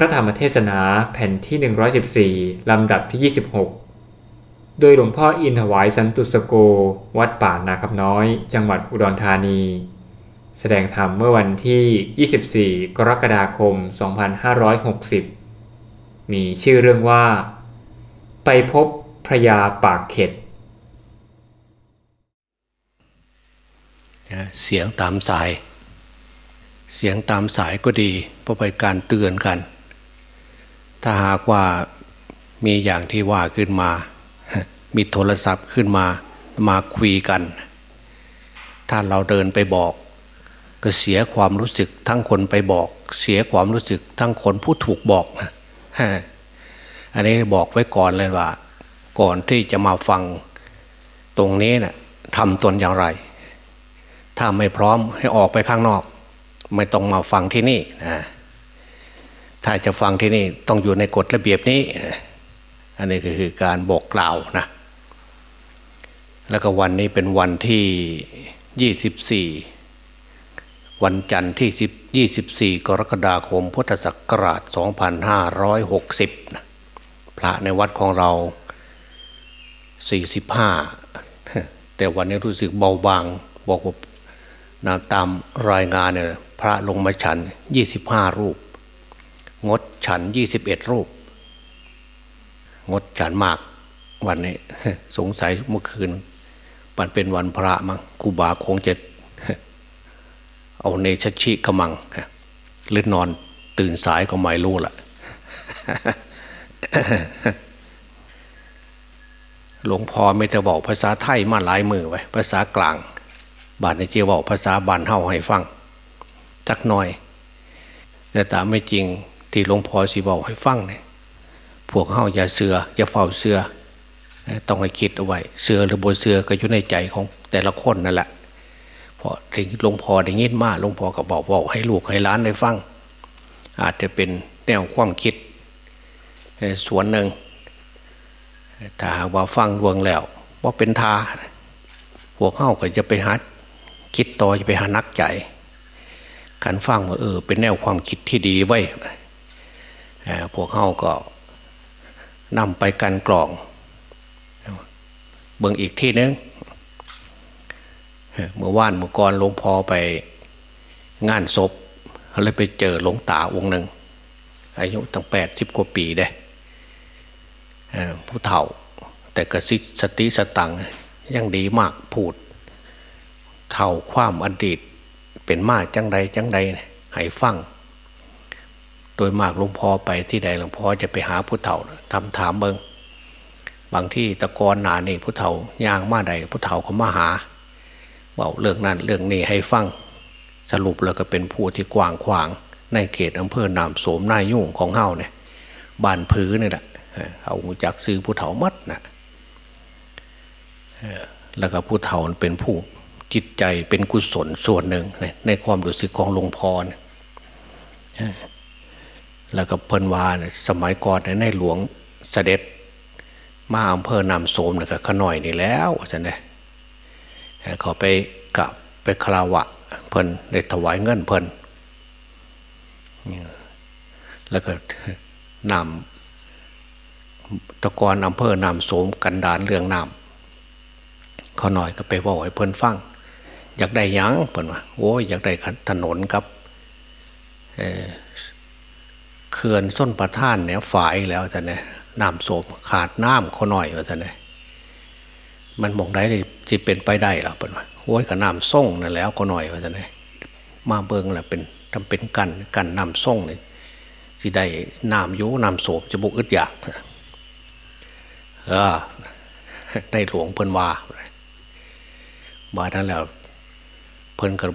พระธรรมเทศนาแผ่นที่ 114 ลำดับที่ 26 โดยหลวงพ่ออินถวายสันตุสโก วัดป่านาคำน้อย จังหวัดอุดรธานี แสดงธรรมเมื่อวันที่ 24 กรกฎาคม 2560 มีชื่อเรื่องว่า ไปพบพระยาปากเข็ด เสียงตามสาย เสียงตามสายก็ดีเพราะไปการเตือนกัน ถ้าหากว่ามีอย่างที่ว่าขึ้นมา มีโทรศัพท์ขึ้นมามาคุยกัน ถ้าเราเดินไปบอก ก็เสียความรู้สึกทั้งคนไปบอก เสียความรู้สึกทั้งคนผู้ถูกบอกนะอันนี้บอกไว้ก่อนเลยว่า ก่อนที่จะมาฟังตรงนี้นะ่ะทำตนอย่างไร ถ้าไม่พร้อมให้ออกไปข้างนอก ไม่ต้องมาฟังที่นี่นะ ถ้าจะฟังที่นี่ต้องอยู่ในกฎระเบียบนี้ อันนี้ก็คือการบอกกล่าวนะ แล้วก็วันนี้เป็นวันที่ยี่สิบสี่วันจันทร์ที่ยี่สิบสี่กรกฎาคม พุทธศักราชสองพันห้าร้อยหกสิบพระในวัดของเราสี่สิบห้าแต่วันนี้รู้สึกเบาบางบอกว่านาตามรายงานเนี่ยพระลงมาฉันยี่สิบห้ารูป งดฉันยี่สิบเอ็ดรูป งดฉันมากวันนี้ สงสัยเมื่อคืน มันเป็นวันพระมั้งครูบาคงจะเอาเนชชิกมังหรือนอนตื่นสายก็ไม่รู้ละหลวงพ่อไม่แต่บอกภาษาไทยมาหลายมือไว้ภาษากลาง บาทในเจียวบอกภาษาบานเฮาให้ฟังจักหน่อย แต่ตามไม่จริง ที่หลวงพ่อสีบอกให้ฟังเนี่ยพวกเฮาอย่าเสืออย่าเฝ้าเสือต้องให้คิดเอาไว้เสือหรือบนเสือก็อยู่ในใจของแต่ละคนนั่นแหละพอถึงหลวงพ่อได้ยินมาหลวงพ่อก็บอกบอกให้ลูกให้ล้านได้ฟัง อาจจะเป็นแนวความคิดส่วนหนึ่งถ้าว่าฟังรวงแล้วว่าเป็นทาพวกเข้าก็จะไปหาคิดต่อจะไปหานักใจการฟังว่าเออ เป็นแนวความคิดที่ดีไว้ พวกเขาก็นำไปกันกรอง เบิ่งอีกที่นึงเมื่อวานเมื่อก่อนหลวงพ่อไปงานศพเลยไปเจอหลวงตาองค์หนึ่ง อายุตั้งแปดสิบกว่าปีได้ผู้เฒ่า แต่กระซิสติสตังยังดีมากพูด เท่าความอดีตเป็นมากจังใดจังใดให้ฟัง โดยมากหลวงพ่อไปที่ใดหลวงพ่อจะไปหาผู้เฒ่าทำถามเบิงบางที่ตะกอนหนาเนี่ผู้เฒ่าย่างมาใดผู้เฒ่าเขามาหาบอกเรื่องนั้นเรื่องนี้ให้ฟังสรุปแล้วก็เป็นผู้ที่กว้างขวาง ในเขตอำเภอนามโสมนายยุ่งของเฮาเนี่ยบ้านพื้นนี่แหละเอาจากซื้อผู้เฒ่ามัดนะแล้วก็ผู้เฒ่าเป็นผู้จิตใจเป็นกุศลส่วนหนึ่งในความรู้สึกของหลวงพ่อ แล้วก็เพิ่นวานสมัยก่อนในหลวงเสด็จ มาอำเภอนามโสมนะก็ขน่อยนี่แล้วจะเนี่ยเขาไปกับไปคาราวะเพิ่นได้ถวายเงินเพิ่นแล้วก็นำตะกอนอำเภอนามโสมกันดานเรื่องนำเขาหน่อยก็ไปบอกให้เพิ่นฟังอยากได้ยังเพิ่นว่าโอ้ยอยากได้ถนนครับเเขื่อนส้นประท่านเนี่ยฝ่ายแล้วแต่เนี่ยน้ำโสมขาดน้ำเขาหน่อยว่าแต่เนี่ยมันมองได้จะเป็นไปได้หรอเป็นว่าโอ้ยกับน้ำส่งนั่นแล้วก็หน่อยว่าจะไงมาเบิ้งแหละเป็นทำเป็นกันกันน้ำส่งเนี่ยสิได้น้ำยุน้ำโสมจะบุกอึดอยากเออได้หลวงเพิ่นว่ามาท่านแล้ว เพิ่นก็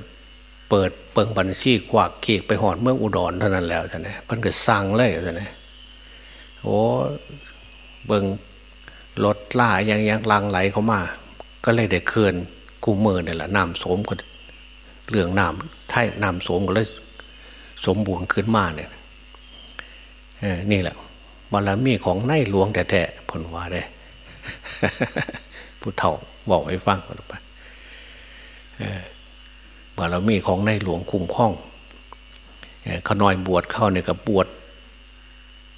เปิดเปิงบัญชีกวากเกกไปหอดเมืองอุดรเท่านั้นแล้วท่านนี่เพิ่นก็สั่งเลยท่านนี่โอ้เบิงรถล่ายังยังลังไหลเข้ามา ก็เลยได้เคืนกูเมือเนี่ยแหละน้ำสมก็เรื่องน้ำไทยน้ำสมก็เลยสมบูรณ์ขึ้นมาเนี่ยนี่แหละบารมีของในหลวงแต่ๆผลว่าได้ผู้เฒ่าบอกให้ฟังกันไป บารมีของในหลวงคุ้มข้องขน้อยบวชเข้าเนี่ยกับบวช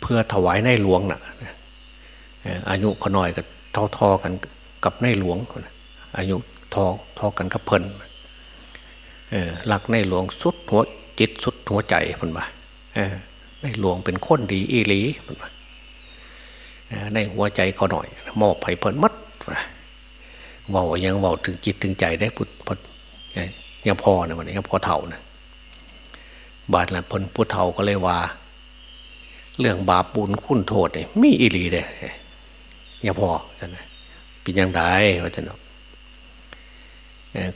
เพื่อถวายในหลวงนะ่ะอายุขน้อยก็เท่าทอกันกับในหลวง อายุทอทอกันกับเพลินหลักในหลวงสุดหัวจิตสุดหัวใจเพิ่นว่าในหลวงเป็นคนดีอีหลีเพิ่นว่าในหัวใจเขาหน่อย มอบให้เพลินมัดว่ายังว่าถึงจิตถึงใจได้พุทธ ยังพอนะวันนี้ยังพอเท่านะบาดละพนผู้เท่าก็เลยว่า เรื่องบาปบุญคุณโทษเนี่ยมีอิรีเลยยังพอจะนะเป็นยังไงว่าจะเนาะ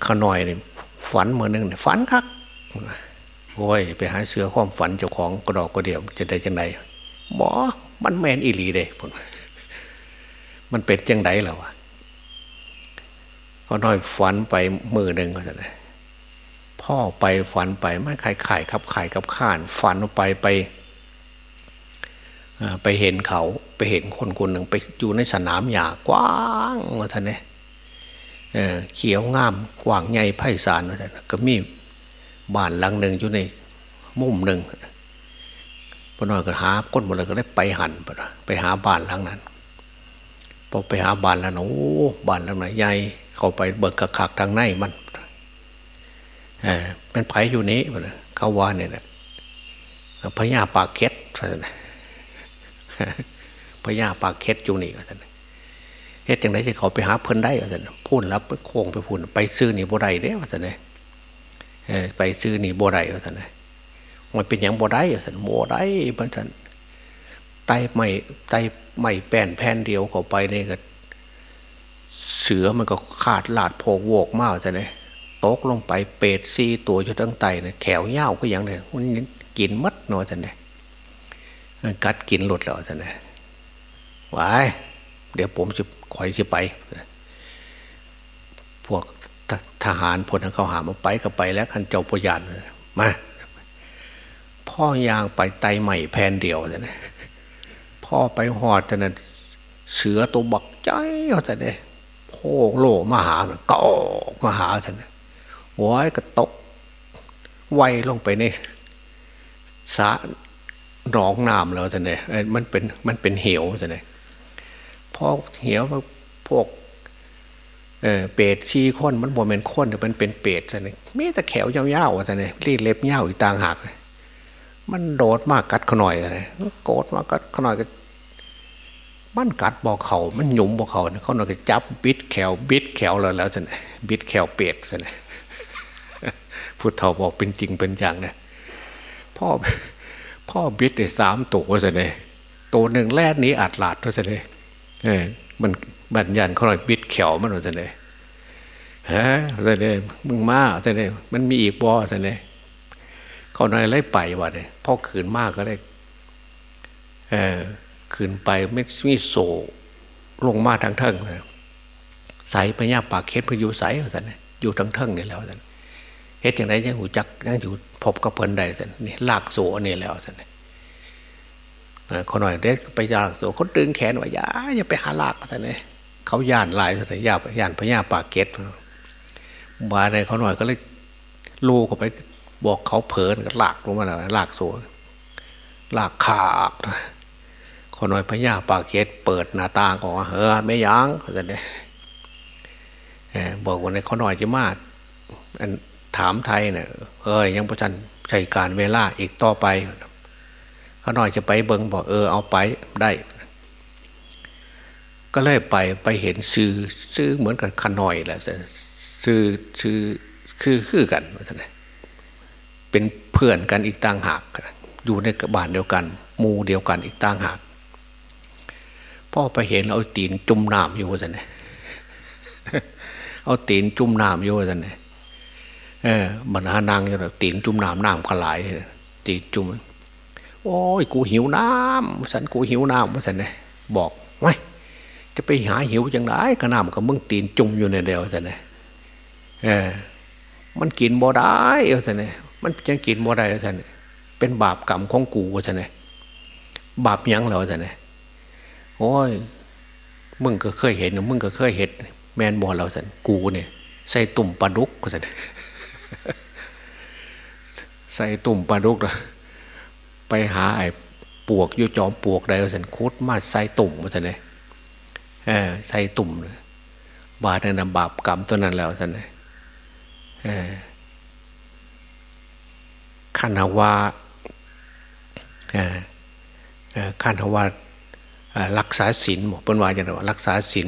ข้าน่อยเนี่ยฝันเมื่อนึงเนี่ยฝันคักโอ้ยไปหาเสือความฝันเจ้าของกระดอกกระเดียวจะได้จังไดหมอมันแมนอิรีเลยผมันเป็นจังไดแล้ววะก็น้อยฝันไปมือหนึ่งก็จะได้ พ่อไปฝันไปไม่ไข่ไข่ครับไข่กับข้าน ฝันไปไปไปเห็นเขาไปเห็นคนคนหนึ่งไปอยู่ในสนามหญ้ากว้างว่าท่านเนี่ยเขียวงามกว้างใหญ่ไพศาลว่าท่านก็มีบ้านหลังหนึ่งอยู่ในมุมหนึ่งพน้อยก็หาก้นหมดเลยก็ได้ไปหันไปหาบ้านหลังนั้นพอไปหาบ้านแล้วโอ้บ้านหลังไหนใหญ่เข้าไปเบิกกระคักทางในมัน เป็นไผอยู่นี้เขาว่าเนี่ยนะพญาปากเค็ดพญาปากเค็ดอยู่นี่ท่านเฮ็ดจังไรที่เขาไปหาเพิ่นได้ท่านพูดแล้วโค้งไปพูดไปซื้อหนีบ่ได้เด้ท่านเนี่ยไปซื้อหนีบ่ได้ท่านเนี่ยมันเป็นอย่างบ่ได้ท่านบ่ได้พท่านไตไม่ไตไม่แป้นแผ่นเดียวเข้าไปเนี่ยก็เสือมันก็ขาดลาดโพกโวกมากท่านเนี่ย ตกลงไปเปรตซีตัวอยู่ทั้งไตเนี่ยแขวเย้าก็อย่างเนี่ยมันกินมัดเนาะท่านเนี่ยกัดกินหลุดแล้วท่านเนี่ยวายเดี๋ยวผมจะคอยจะไป พวกทหารพลเขาหามาไปก็ไปแล้วคันเจ้าพยานมาพ่อยางไปไตใหม่แพนเดียวท่านเนี่ยพ่อไปหอดท่านนั้นเสือตัวบักใจท่านเนี่ยโพโลมาหาเกาะมาหาท่าน เนี่ยหัวก็ตกไวลงไปในสาหนองน้ำแล้วท่านเนี่ยมันเป็นมันเป็นเหวท่านเนี่ยพอเหวพวกเออเปรตชี้ค้นมันบ่เป็นค้นแต่มันเป็นเปรตท่านเนี่ยมีแต่แขวยาวๆท่านเนี่ยรีดเล็บยาวอีกต่างหากมันโดดมากกัดขน่อยท่านเนี่ยโกรธมากกัดขน่อยก็มันกัดบอกเขา มันหยุมบอกเขาเขาหน่อยก็จับบิดแขวบิดแขวแล้วแล้วท่านบิดแขวเปรตท่านเนี่ย พุทธเถาบอกเป็นจริงเป็นอย่างนะพ่อพ่อบิดได้สามตัวซะเลยตัวหนึ่งแล่นนี้อาจหลาดซะเลยเออมันบัญญัติเขาหน่อยบิดเขียวมันซะเลยฮะซะเลยมึงมาซะเลยมันมีอีกบอซะเลยเขาหน่อยไล่ไปว่ะเลยพ่อขืนมากก็ได้เออขืนไปไม่มีโศลงมาทางเทิงเลยใส่พญาปากเคสพยุใส่ซะเลยอยู่ทางเทิงนี่แล้วซะ เฮ็ดอย่างไรยังหูจักยังอยู่พบกับเพิ่นได้สันนี่ลากโซ่นี่แล้วสันคนหน่อยเด็กไปลากโซ่เขาดึงแขนว่าอย่าอย่าไปหาลากสันเลยเขาย่านลายสันย่าย่านพญาปากเกตมาในเขาหน่อยก็เลยลูเข้าไปบอกเขาเผลอก็ลากลงมาแล้วลากโซ่ลากขาดคนหน่อยพญาปากเกตเปิดหน้าต่างก่อนเฮ้อไม่ยั้งสันเลยบอกว่าในเขาหน่อยจะมาสัน ถามไทยเนี่ยเอ้ยยังประชันใช้การเวลาอีกต่อไปเขาหน่อยจะไปเบิงบอกเออเอาไปได้ ก็เลยไปไปเห็นซื้อซื้อเหมือนกับขน่อยแหละซื้อซื้อคือคือกันท่านเป็นเพื่อนกันอีกต่างหากอยู่ในกบ้านเดียวกันมูเดียวกันอีกต่างหากพ่อไปเห็นเอาตีนจุ่มน้ำอยู่ท่านเอาตีนจุ่มน้ำอยู่ท่านเนี่ย เออบรรหานางอย่างตีนจุ่มน้ำน้ำขลายตีนจุ่มโอ้ยกูหิวน้ำสันกูหิวน้ำสันเนี่ยบอกไว้จะไปหาหิวจังไรก็น้ำกับมึงตีนจุ่มอยู่ในเดียวสันเนี่ยเออมันกินบ่ได้สันเนี่ยมันยังกินบ่ได้สันเนี่ยเป็นบาปกรรมของกูสันเนี่ยบาปยังเรอสันเนี่ยโอ้ยมึงก็เคยเห็นมึงก็เคยเห็นแมนบอลเราสันกูเนี่ยใส่ตุ่มปลาดุกสัน ใส่ตุ่มปลาดุกนะไปหาไอ้ปวกยู่จอมปวกใดว่าสันคุดมาใส่ตุ่มว่าสันเลยใส่ตุ่มเลยบาดนั่นบาปกรรมตัวนั้นแล้วสันเลยขันหาว่าขันหาว่ารักษาศีลบอกเป็นว่าอย่างไรว่ารักษาศีล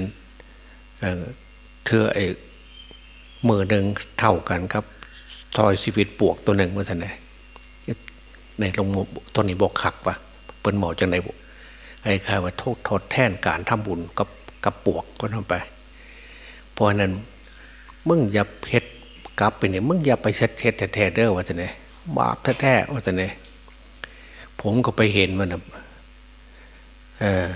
เธอไอ้มือหนึ่งเท่ากันครับ ทอยชีวิตปวกตัวหนึ่งเมื่อสันเลยในลงตัวนี้บอกขักปะเป็นหมอจังไหนบอกไอ้ค่ว่าโทษทดแทนการทำบุญกับกับปวกก็ทำไปเพราะนั้นมึงอย่าเพชรกลับไปเนี่ยมึงอย่าไปเช็ดเช็ดแท้เด้อว่าจะเนี่ยบาปแท้ๆว่าจะเนี่ยผมก็ไปเห็นมันนะเออ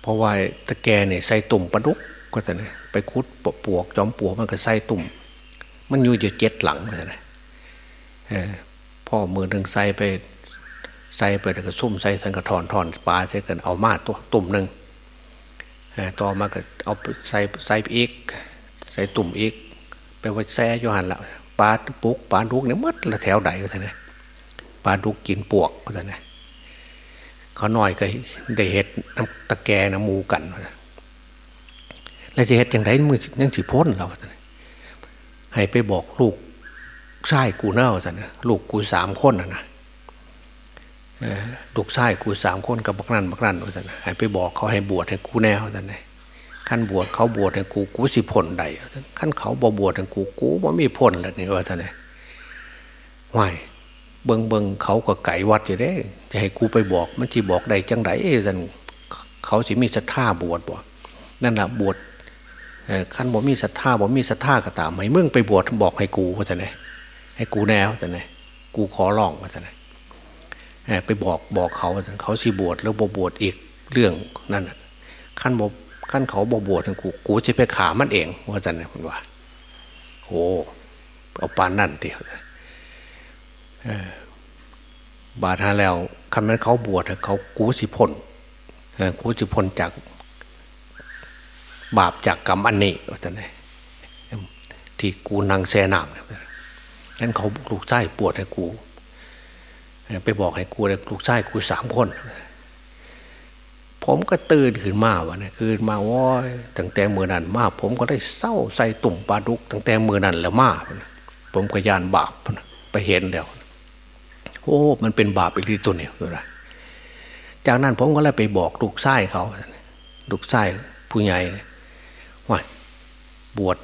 เพราะว่าตะแกเนี่ยใส่ตุ่มปลาดุกก็จะเนี่ยไปคุดปวกจอมปวกมันก็ใส่ตุ่ม มันอยู่อยู่เจ็ดหลังว่าจะเนี่ยพ่อมือหนึ่งใส่ไปใส่ไปแล้วก็ซุ่มใส่สังกถอนถอนปลาใส่กันเอามาตัวตุ่มหนึ่งต่อมาก็เอาใส่ใส่อีก ใส่ตุ่มอีกไปว่าแซ่ยหันละปลาปุกปลาดุกเนี่ยมัดละแถวใดก็ใช่ไหปลาดุกกินปวกก็ใช่ไหมเขาหน่อยก็ได้เห็ดน้ำตะแกน้ำมูกันแล้วจะเห็ดอย่างไรมือยังสิพ้นเรา ให้ไปบอกลูกชายกูเน่าสันลูกกูสามคนนะนะลูกชายกูสามคนกับบักนันบักนันว่าสันให้ไปบอกเขาให้บวชให้กูแน่ว่าสันขั้นบวชเขาบวชให้กูกูสิผลใดขั้นเขาบ่บวชให้กูกูว่ามีผลแล้วนี่ว่าสันไหวเบิงเบิงเขาก็ไก่วัดอยู่ได้ จะให้กูไปบอกมันจีบอกใดจังไดสันเขาสิมีศรัทธาบวชบ่นั่นแหละบวช ขั้นบ่มีศรัทธาบ่มีศรัทธาก็ตามให้เมื่อไปบวชบอกให้กูว่าสันให้กูแนวแต่ไหนกูขอร้องมาแต่ไหไปบอกบอกเขาเขาสิบวชแล้วบบวชอีกเรื่องนั่นขั้นบขั้นเขาบบวชกูกูจะไปขามันเองว่าจะไหนมันว่าโอ้เอาปานนั่นเดียวบาทาแล้วคำนั้นเขาบวชเขากูสิพลกูสิพลจาก บาปจากกรรมอันนี้ว่าจะไหนที่กูนางแสนามนี่ยนั้นเขาลูกไส้ปวดให้กู ไปบอกให้กูเลยลูกไส้กูสามคน ผมก็ตื่นขึ้นมาวะเนี่ยคืนมาว่าตั้งแต่เมื่อนั้นมา ผมก็ได้เศร้าใส่ตุ่มปลาดุกตั้งแต่เมื่อนั้นแล้วมาผมก็ยานบาปไปเห็นแล้วโอ้ มันเป็นบาปอีกทีตัวเนี่ยนะจากนั้นผมก็เลยไปบอกลูกไส้เขาลูกไส้ผู้ใหญ่ บวช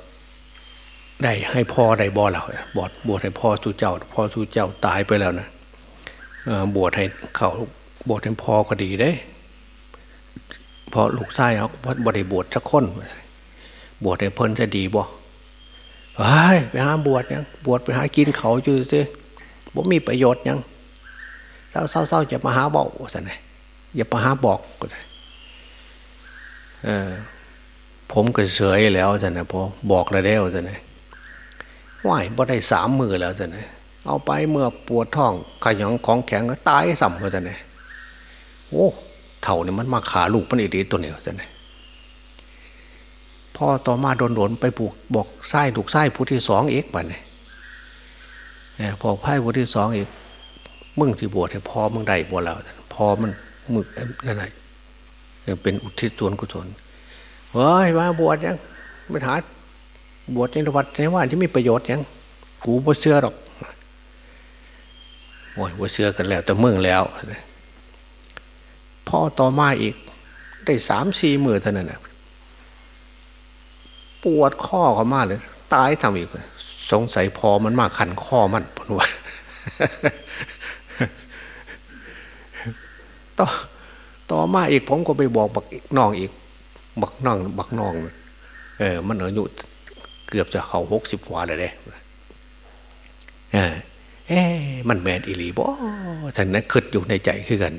ได้ให้พ่อได้บ่อเราบวชบวชให้พ่อสู่เจ้า พ่อสู่เจ้าตายไปแล้วนะบวชให้เขาบวชให้พ่อก็ดีได้พอลูกชายเขาบวชได้บวชสักคนบวชให้เพิ่นจะดีบ่ไปไปหาบวชยังบวชไปหากินเขาอยู่สิบ่มีประโยชน์ยังเศร้าเศร้าเศร้าจะมาหาบอกสันไงอย่ามาหาบอกก็ได้เออ ผมก็เฉยแล้วสันนะพอบอกแล้วสันนะไหวบ่ได้สามมือแล้วสินะเอาไปเมื่อปวดท้องขยองของแข็งก็ตายสัมก็จะเนี่ยโอ้เท่านี่มันมาขาลูกมันอีดีตัวเนี้ยจะเนี่ยพ่อต่อมาโดนโดนไปปลูกบอกไส้ถูกไส้ผู้ที่สองเอกไปเนี่ยพอไพ่ผู้ที่สองเอกมึงที่บวชให้พ่อมึงได้บวชแล้วพอมันมึกนั่นไงเป็นอุทิศส่วนกุศล เฮ้ยมาบวชยังไม่หาบวชในวัดในว่าที่มีประโยชน์ยังกูบ่เชื่อหรอกโอ้ยบ่เชื่อกันแล้วแต่เมืองแล้วพ่อต่อมาอีก ได้สามสี่มือเท่านั้นนะปวดข้อเขามากเลย ตายทำอีก สงสัยพอมันมาขันข้อมันพนวต่อต่อมาอีกผมก็ไปบอกบักน้องอีก บักน้องบักน้อง เออ มันอายุเกือบจะเขาหกสิบกว่าเลยเด้เอ๊มันแมนอิลีบ่ฉันนั้นคิดอยู่ในใจคือกัน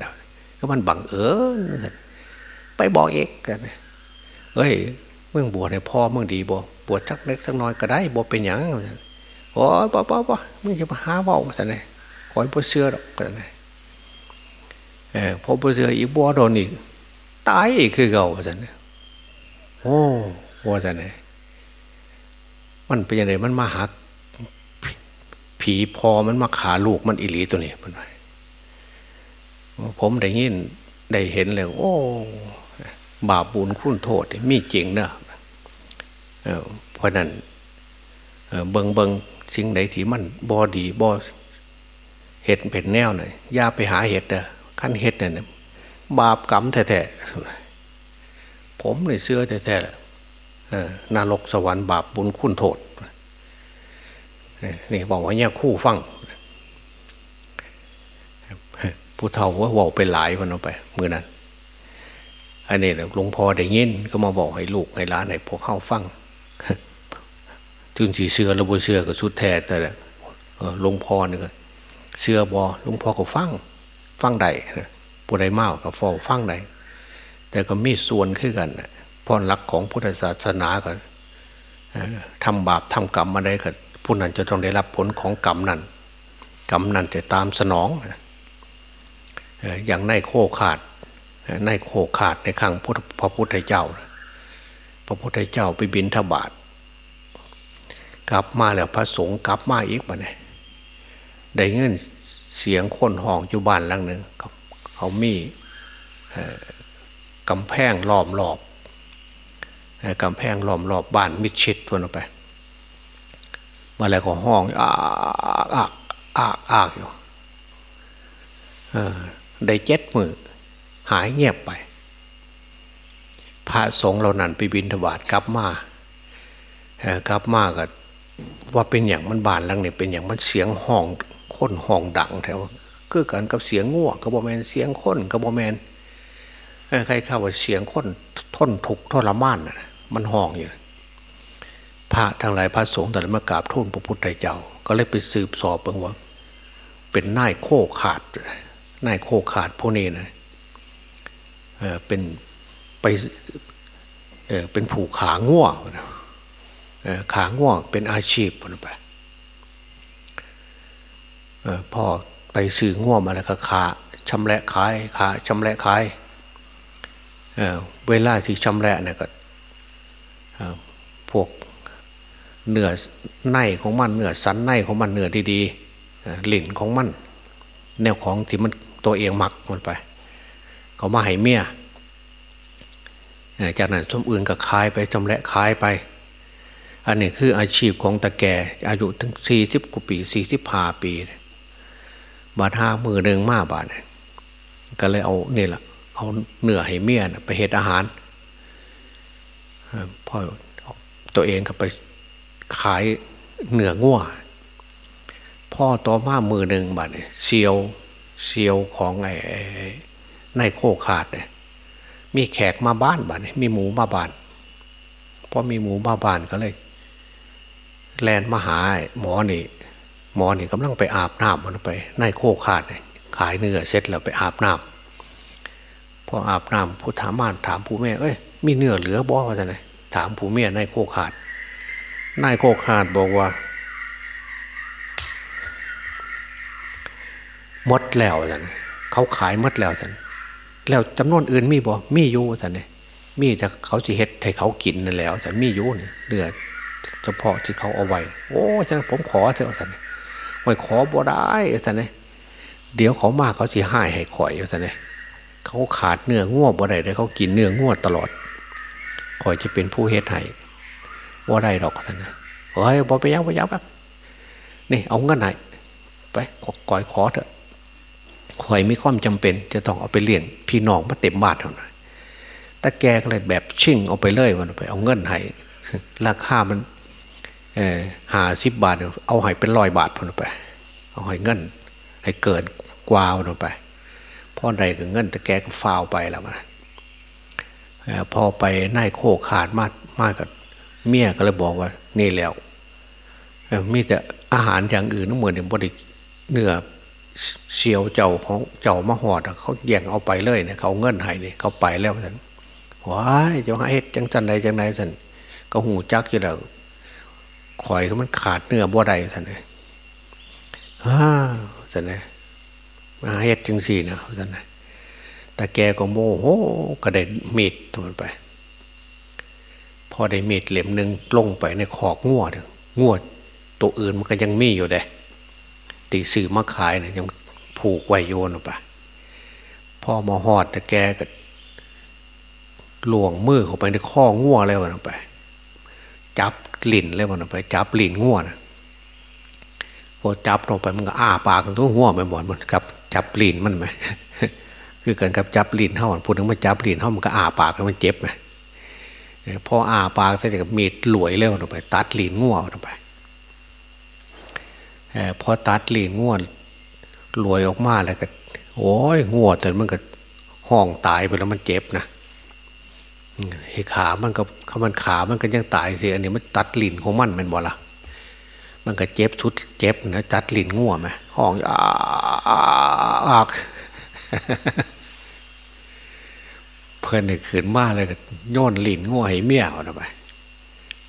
ก็มันบังเอิญไปบอกเอกกันเฮ้ยเมื่อบวชให้พ่อเมื่อดีบ่บวชสักเล็กสักน้อยก็ได้บ่เป็นอย่างโอ้ยป้าป้าป้ามึงจะมาหาเบาสันเลยคอยบ่เชื่อหรอกกันเลยเออพอบ่เชื่ออีกบ่โดนอีกตายอีกคือเก่าสัน โอ้ว่าสันเลยมันเป็นยังไงมันมาหัก ผีพอมันมาขาลูกมันอิหลีตัวนี้มันไปผมได้ยินได้เห็นเลย โอ้ บาปบุญคุณโทษมีจริงเนอะเพราะนั้นเบิงเบิงสิ่งใดที่มันบอดีบอเห็ดเป็นแนวหน่อยอย่าไปหาเห็ดเด้อขั้นเห็ดเนี่ยบาปกรรมแท้ๆ ผมเลยเสื้อแท้ๆนรกสวรรค์บาปบุญคุณโทษนี่บอกว่าเนี่ยคู่ฟังผู้เฒ่าว่าว่าไปหลายวันเอาไปมือนั้นอันนี้หลวงพ่อได้ยินก็มาบอกให้ลูกให้หลานให้พวกเข้าฟังถึงสีเสือแล้วบเสือก็สุดแท้แต่หลวงพ่อนี่ก็เสือบอหลวงพ่อก็ฟัง ฟังใดผู้ใดเมากับฟอฟังใด แต่ก็มีส่วนขึ้นกันพรลักของพุทธศาสนาก็ทำบาปทำกรรมมาได้ก็ผู้นั้นจะต้องได้รับผลของกรรมนั้นกรรมนั้นจะตามสนองอย่างในโคขาดในโคขาดในข้างพระพุทธเจ้า พระพุทธเจ้าไปบินทบาทกลับมาแล้วพระสงฆ์กลับมาอีกมาเนี่ยได้เงินเสียงคนห้องอยู่บ้านหลังหนึ่งเขามี กำแพงล้อมรอบกำแพงล้อมรอบบ้านมิดชิดตัวนั้นไป มาแล้วก็ห้องอากอากอากอากอยู่ได้เจ็ดมือหายเงียบไป พระสงฆ์เรานั่นไปบินทบาทกลับมากลับมาก็ว่าเป็นอย่างมันบานล้วเนี่ยเป็นอย่างมันเสียงห้องค้นห้องดังแถวก็กันกับเสียงง่วงกระบอแมนเสียงค้นกระบอแมน ใครเข้าว่าเสียงคนทนทุกทรมานนะมันห้องอยู่พระทั้งหลายพระสงฆ์แต่ละมากราบทูลพระพุทธเจ้า ก็เลยไปสืบสอบเบิ่งว่า เป็นนายโคขาดนายโคขาดพวกนี้นะเออเป็นไปเออเป็นผูกขาง่วขาง่วงเป็นอาชีพคนไปพ่อไปซื้อง่วงมาแล้วก็ขาชำแหละขายขาชำแหละขาย เวลาที่ชำแหละเนี่ยก็พวกเนื้อในของมันเนื้อสันในของมันเนื้อดีๆหลิ่นของมัน แนวของที่มันตัวเองหมักมันไป เขามาให้เมียจากนั้นส้มอื่นก็ขายไปจำและขายไป อันนี้คืออาชีพของตะแก่ อายุถึงสี่สิบกว่าปีสี่สิบห้าปี บาทห้ามือหนึ่งมาบาทก็เลยเอาเนี่แหละ เอาเนื้อให้เมียนไปเห็ดอาหารพอตัวเองก็ไปขายเนื้อง่วพ่อต่อมามือหนึ่งบาทเซียวเซียวของไอ้ในโคขาดเนี่ยมีแขกมาบ้านบ้านมีหมูมาบ้านพอมีหมูมาบ้านก็เลย แลนมาหาหมอนี่ หมอนี่กำลังไปอาบน้ำมันไปในโคขาดเนี่ยขายเนื้อเสร็จแล้วไปอาบน้ำ พออาบน้ำผู้ถามม่านถามผู้แม่เอ้ยมีเนื้อเหลือบ่ว่าจะไหนถามผู้แม่ในโคขาดนายโคขาดบอกว่ามดแล้วท่านเขาขายมดแล้วท่านแล้วจำนวนอื่นมีบ่มีอยู่ท่านเนี่ยมีแต่เขาจะเฮ็ดให้เขากินนั่นแล้วท่านมีอยู่เนี่ยเดือเฉพาะที่เขาเอาไว้โอ้ท่านผมขอเถอะท่านไม่ขอบ่ได้ท่านเนี่ยเดี๋ยวเขามาเขาสิหายให้ข่อยท่านเนี่ย เขาขาดเนื้อง่วบ่ได้เลยเขากินเนื้อง่วตลอดข่อยจะเป็นผู้เฮ็ดให้ว่าได้ดอกท่านนะเฮ้ยบอไปยั้งไปยั้งกันนี่เอาเงินไหนไปขอก่อยขอเถอะข่อยมีความจำเป็น จะต้องเอาไปเลี้ยงพี่น้องมาเต็มบาทเท่านั้นแต่แกก็เลยแบบชิ่งเอาไปเลยวันไปเอาเงินให้ราคามันหาสิบบาท เอาให้เป็นร้อยบาทพนไป เอาให้เงิน ให้เกินกวาวลงไป พ่อใดก็เงินแต่แกก็ฟาวไปแล้วมันพอไปน่ายโคขาดมากมากกับเมียก็เลยบอกว่า นี่แล้วมีแต่อาหารอย่างอื่นน้ำเหมือนเนี่ยบริเนื้อเชียวเจ้าของเจ้ามาหอดเขาแย่งเอาไปเลยเนี่ยเขาเงินให้เนี่ยเขาไปแล้วสันว้ายจะให้เฮ็ดจังจันใดจังใดสันก็หูจักอยู่แล้วข่อยเขามันขาดเนื้อบ่ใดสันเลยฮ่าสันเลย เฮ็ดจังสี่นะสันเลยแต่แกก็โมโหก็ได้มีดทุนไป พอได้มีดเหล่มหนึ่งลงไปในขอกงวดงวดตัวอื่นมันก็ยังมีอยู่เด้ตีสื่อมาขายเนี่ยยังผูกไวโยนออกไปพ่อมาหอดแต่แกก็หลวงมือเข้าไปในข้อง่วเลยวันไป จับกลิ่นเลยวันไป จับกลิ่นง่วนะพอจับลงไปมันก็อ้าปากกันตัวง่วไปหมดมันกับ จับลิ่นมันไหมคือเกันกับจับลิ่นเท่าพูดถึงมันจับลิ่นเท่ามันก็อาปากมันเจ็บไหมพออาปากเสร็จก็มีดหลวยเร็วลงไป ตัดลิ่นง่วลงไปพอตัดลิ่นง่วรวยออกมาแล้วก็โอ้ยงัวแต่มันก็ห้องตายไปแล้วมันเจ็บนะเฮขามันก็ขามันขามันก็ยังตายสิอันนี้มันตัดลิ่นของมันเป็นบ่ละ มันก็เจ็บชุดเจ็บนะตัดลินงัวไหมห้องอากเพื่อนเนี่ยขืนมาเลยก็โยนลินงัวให้เมียเอาไป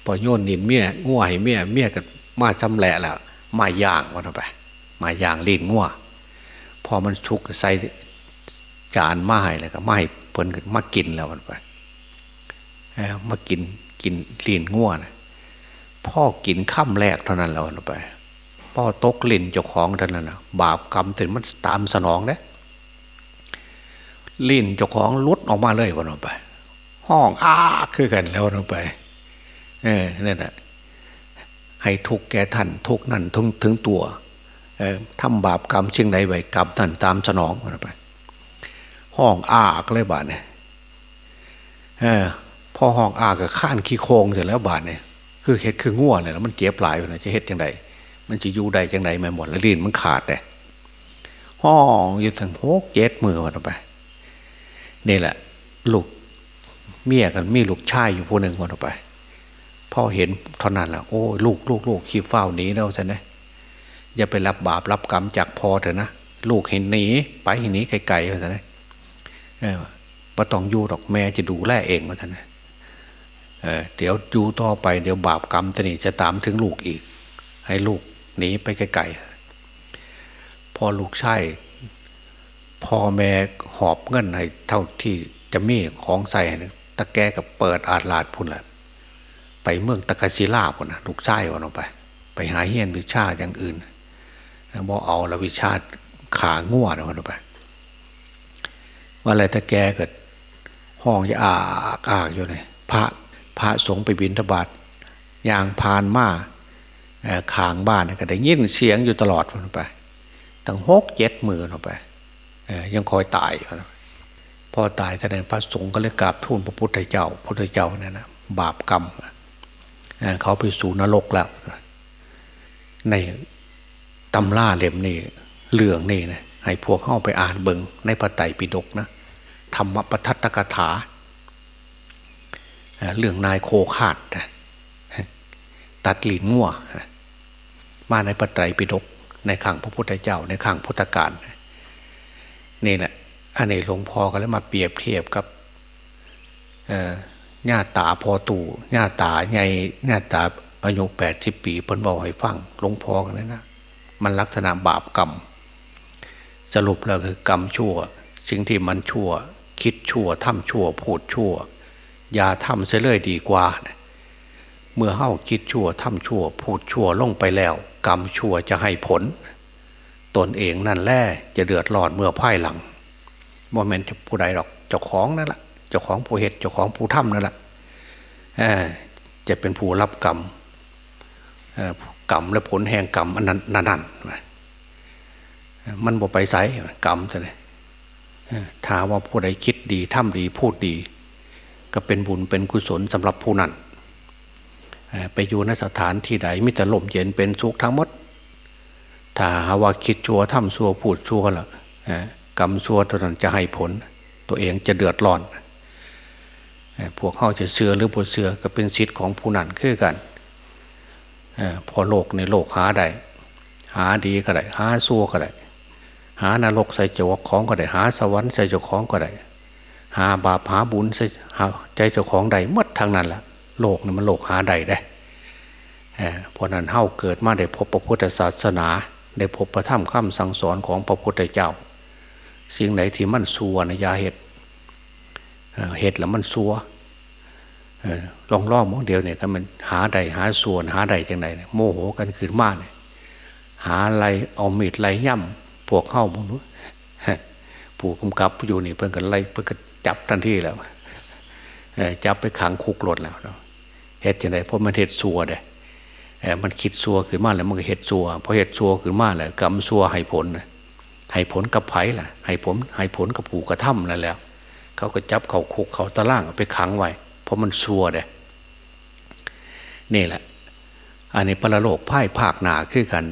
พอโยนลินเมียงัวให้เมียเมียก็มาจำแหละแล้วมาย่างวันไป มาย่างลินงัวพอมันชุกใส่จานมาให้แล้วก็ไม่เพิ่นมากินแล้วมันไปมากินกินลีนง่วนะ พ่อกินข้ามแรกเท่านั้นแล้วไป พ่อตกลิ่นเจ้าของเท่านั้นนะบาปกรรมถึงมันตามสนองนะลินเจ้าของลุดออกมาเลยวันไป ห้องอ้าคือกันแล้ววันไป เออนั่นแหะให้ทุกแก่ท่านทุกนั่นถึงถึงตัวทำบาปกรรมเชิงใดไว้กรรมท่านตามสนองมันไป ห้องอากเลยบาทเนี่ยพอห้องอากกับข้านขี้โคงเสร็จแล้วบาทเนี่ย คือเห็ดคือง่วเลยแล้วมันเจ็บปลายนะจะเห็ดยังไงมันจะอยู่ใดยังไงไม่หมดแล้วลิ้นมันขาดเลยห้องอยู่ทั้งโกเจ็ดมือมันไปนี่แหละ ลูกเมียกันมีลูกชายอยู่ผู้หนึ่งมันไปพ่อเห็นเท่านั้นแหละโอ้ลูกลูกลูกขี้เฝ้าหนีแล้วใช่ไหมอย่าไปรับบาปรับกรรมจากพอเถอะนะลูกเห็นหนีไปหนีไกลๆมาท่านนะเออปต้องอยู่ดอกแม่จะดูแลเองมาท่านนะ เดี๋ยวอยู่ต่อไปเดี๋ยวบาปกรรมตนี่จะตามถึงลูกอีก ให้ลูกหนีไปไกลๆพอลูกชายพ่อแม่หอบเงินให้เท่าที่จะมีของใส่ตะแกกับเปิดอาลาดพุ่นแหละไปเมืองตะกศิลาพุ่นนะลูกชายวันออกไป ไปหาเฮียนวิชาอย่างอื่นบอเอาละวิชาขาง่วนะวันออกไปว่าอะไรถ้าแกเกิดห้องจะอากอากอยู่เนี่ยพระ พระสงฆ์ไปบินทบาทยางพานมาขางบ้านก็ได้ยินเสียงอยู่ตลอดวนไปตั้งหกเจ็ดมือลงไปยังคอยตายอยู่พอตายแสดงพระสงฆ์ก็เลยกราบทูลพระพุทธเจ้าพุทธเจ้าเนี่ยนะบาปกรรมเขาไปสู่นรกแล้ว ในตำล่าเล่มนี่เรื่องนี่นะให้พวกเข้าไปอ่านเบิงในพระไตรปิฎกนะธรรมปทัตตกถา เรื่องนายโคขาดตัดหลีนงัวมาในพระไตรปิฎกในขังพระพุทธเจ้าในขังพุทธการนี่แหละอันนี้หลวงพ่อก็แล้วมาเปรียบเทียบกับญาตาพอตู่ญาตาใหญ่ญาตาอายุแปดสิบปีเพิ่นบอกให้ฟังหลวงพ่อกันเลยนะมันลักษณะบาปกรรม สรุปแล้วคือกรรมชั่ว สิ่งที่มันชั่ว คิดชั่วทำชั่วพูดชั่ว อย่าทำเสียเลยดีกว่า เมื่อเฮ้าคิดชั่วทำชั่ว พูดชั่วลงไปแล้ว กรรมชั่วจะให้ผล ตนเองนั่นแหละจะเดือดร้อนเมื่อพ่ายหลังโมเมนต์จะผู้ใดหรอกเจ้าของนั่นแหละเจ้าของผู้เหตุเจ้าของผู้ทำนั่นแหละจะเป็นผู้รับกรรมกรรมและผลแห่งกรรมอันนั้นนั่นมันบอกไปใสกรรมเลยถ้าว่าผู้ใดคิดดีทำดีพูดดี ก็เป็นบุญเป็นกุศลสำหรับผู้นั้นไปอยู่ในสถานที่ใดมิแต่ลมเย็นเป็นสุขทั้งหมด ถ้าหาว่าคิดชั่วทำชั่วพูดชั่วละกรรมชั่วเท่านั้นจะให้ผล ตัวเองจะเดือดร้อน พวกเขาจะเสือหรือปวดเสือก็เป็นสิทธิ์ของผู้นั้นคือกันพอโลกในโลกหาได้หาดีก็ได้หาซัวก็ได้หานรกใส่เจ้าของก็ได้หาสวรรค์ใส่เจ้าของก็ได้ หาบาปหาบุญใส่หาใจเจ้าของใดมดทางนั้นแหละโลกนี่มันโลกหาใดได้เพราะนั้นเฮ้าเกิดมาได้พบพระพุทธศาสนาได้พบพระธรรมคำสั่งสอนของพระพุทธเจ้า สิ่งไหนที่มันซัวนะยาเห็ดเห็ดแล้วมันซัวลองล่อมองเดียวเนี่ยถ้ามันหาใดหาส่วนหาใดจังใดเนี่ยโมโหกันขึ้นมาเนี่ยหาอะไรเอามีดไรย่ำพวกเข้ามนุษย์ผู้กำกับอยู่นี่เพิ่นก็ไล่เพิ่นก็ จับทันทีแล้วจับไปขังคุกรถแล้วเฮ็ดจังไดเพราะมันเฮ็ดซัวเด้มันคิดซัวขึ้นมาแล้วมันก็เฮ็ดซัวพอเฮ็ดซัวขึ้นมาแล้วกรรมซัวให้ผลให้ผลกับไผล่ะ ให้ผลให้ผลกับผู้กระทำนั่นแล้ว เขาก็จับเขาคุกเขาตะล่างไปขังไว้เพราะมันซัวเด้นี่แหละ อันนี้ปรโลกไพ่ภาคหนาขึ้นกัน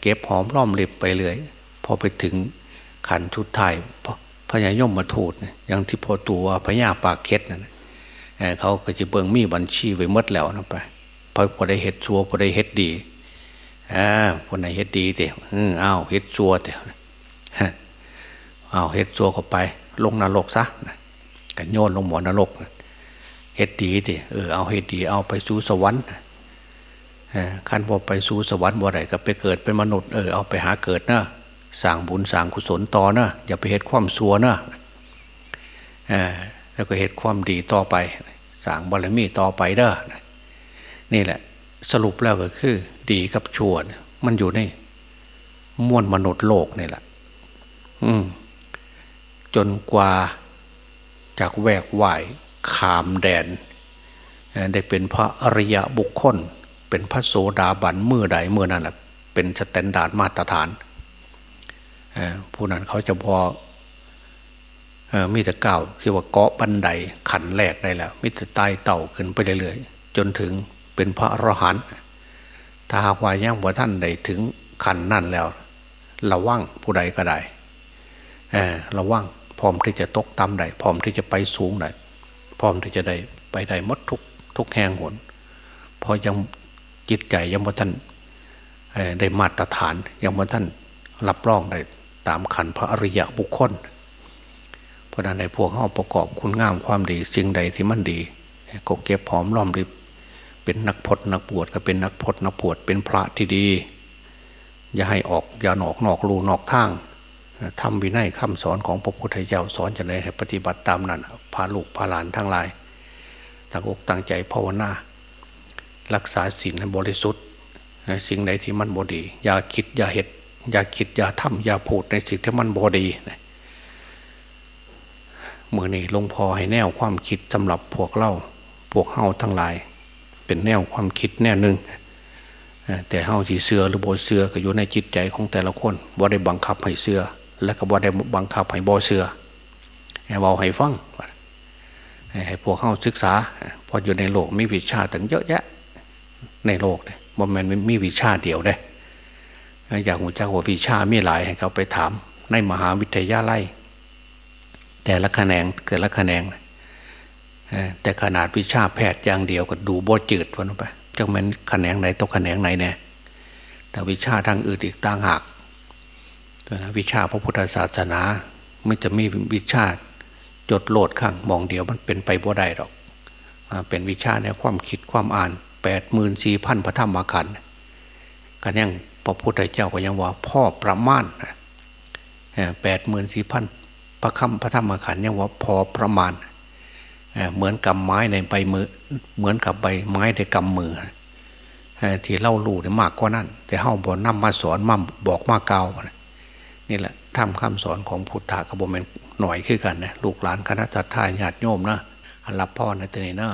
เก็บหอมร่อมริบไปเลยพอไปถึงขันชุดไทยพ ญายมมาทูดอย่างที่พอตัวพญาปากเค็ดนั่นเขาก็จะเบิ่งมีบัญชีไว้มดแล้วนะไปพอพอได้เห็ดชัวพอได้เห็ดดีอ่าพอได้เห็ดดีเดี๋ยวอ้าวเห็ดชัวเดี๋ยวอ้าวเห็ดชัวเข้าไป ลงนรกซะกันโยนลงหมอนรกเห็ดดีเดี๋ยวเออเอาเห็ดดี เอาไปสู่สวรรค์ขั้นพอไปสู่สวรรค์บ่ไรก็ไปเกิดเป็นมนุษย์เออเอาไปหาเกิดเนาะ สั่งบุญสั่งกุศลต่อนะอย่าไปเหตุความซัวนะแล้วก็เหตุความดีต่อไปสั่งบารมีต่อไปเด้อนี่แหละ สรุปแล้วก็คือ ดีกับชั่วมันอยู่ในมวลมนุษย์โลกนี่แหละ อืม จนกว่าจากแวกไหวขามแดน ได้เป็นพระอริยบุคคล เป็นพระโสดาบันเมื่อใดเมื่อนั้นแหละเป็นสแตนดาร์ดมาตรฐาน ผู้นั้นเขาจะพอมีแต่เก่าคือว่าเกาะบันไดขันแรกได้แล้วมิตรตายเต่าขึ้นไปเรื่อยๆจนถึงเป็นพระอรหันต์ถ้าหากว่าย่างว่าท่านใดถึงขันนั่นแล้ว ระวังผู้ใดก็ได้ระวังพร้อมที่จะตกต่ำได้พร้อมที่จะไปสูงได้พร้อมที่จะได้ไปได้มดทุกทุกแห่งหนพอยังจิตใจยังว่าท่านได้มาตรฐานยังว่าท่านรับรองได้ ตามขันพระอริยะบุคคล เพราะนั้นในพวกเขาประกอบคุณงามความดีสิ่งใดที่มันดี ก็เก็บหอมรอมริบ เป็นนักพจนักบวชก็เป็นนักพจนักบวชเป็นพระที่ดี อย่าให้ออกอย่าหนอกนอกรูนอกทางทำวินัยคำสอนของพระพุทธเจ้าสอนจะได้ให้ปฏิบัติตามนั้นพาลูกพาหลานทั้งหลายตั้งอกตั้งใจภาวนารักษาศีลบริสุทธิ์สิ่งใดที่มันบดี อย่าคิดอย่าเหตุ อย่าคิดอย่าทำอย่าพูดในสิ่งที่มันบอดีมือนี่ลงพอให้แนวความคิดสำหรับพวกเล่าพวกเฮาทั้งหลาย เป็นแนวความคิดแนวหนึ่งแต่เฮาสีเสือหรือโบเสือก็อยู่ในจิตใจของแต่ละคนว่าได้บังคับให้เสือและก็ว่าได้บังคับให้โบเสือให้เบาให้ฟังให้พวกเข้าศึกษาพออยู่ในโลกมีวิชาตั้งเยอะแยะ ในโลกเนี่ยบ่แมนมีวิชาเดียวเด้ อยากหูจักว่าวิชามีหลายให้เขาไปถาม ในมหาวิทยาลัย แต่ละแขนงแต่ละแขนง แต่ขนาดวิชาแพทย์อย่างเดียวก็ดูโบจืดวันไปจังมันแขนงไหนตกแขนงไหนเนี่ยแต่วิชาทางอื่นอีกต่างหากวิชาพระพุทธศาสนาไม่จะมีวิชาจดโหลดข้างมองเดียวมันเป็นไปบ่ได้หรอกเป็นวิชาในความคิดความอ่านแปดหมื่นสี่พันพระธรรมขันธ์กันยัง พระพุทธเจ้าก็ยังว่าพ่อประมาณแปดหมื่นสี่พันพระคำพระธรรมขันธ์ยังว่าพอประมาณ เหมือนกำไม้ในใบมือ เหมือนกับใบไม้ในกำมือที่เล่าลู่เนี่ยมากกว่านั้น แต่เฮาบอกนำมาสอนมาบอกมาเกานี่แหละทำคำสอนของพุทธะกับโมเมนหน่อยขึ้นกันนะลูกหลานคณะสัตยาญาติโยมนะรับพ่อในตัวนี้นะ